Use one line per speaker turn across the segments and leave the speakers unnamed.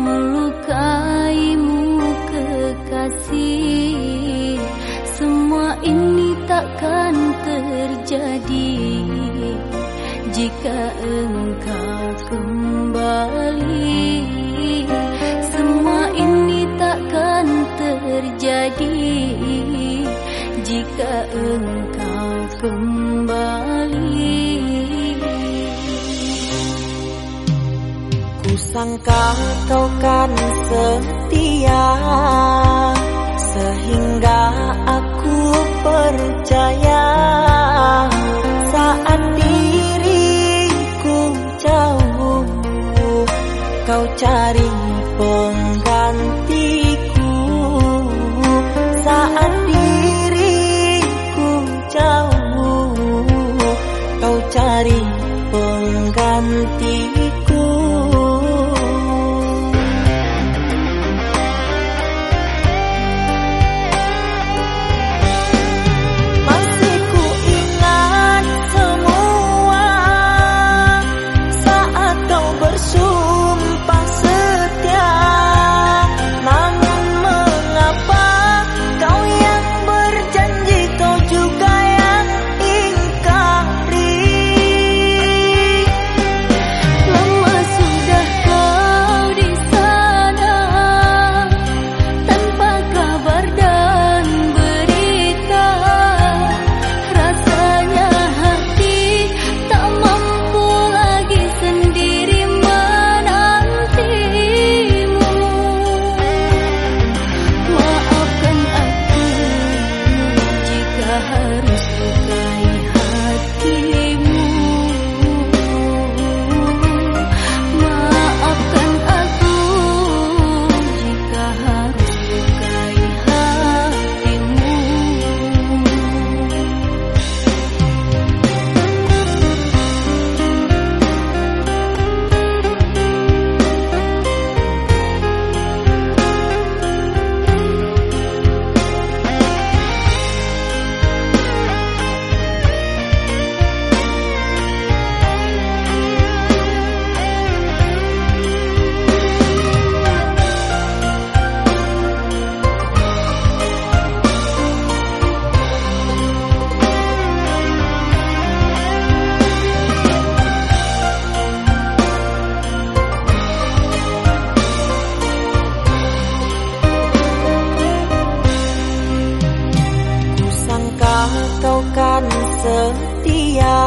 melukaimu kekasih. Semua ini takkan terjadi jika engkau kembali. Semua ini takkan terjadi jika engkau kembali.
Kusangka kau kan setia Sehingga aku percaya Saat diriku jauh Kau cari kau kan setia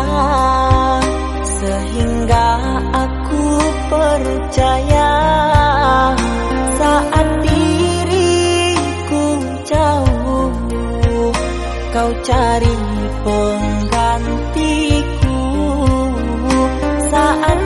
Sehingga aku percaya Saat diriku jauh Kau cari penggantiku. Saat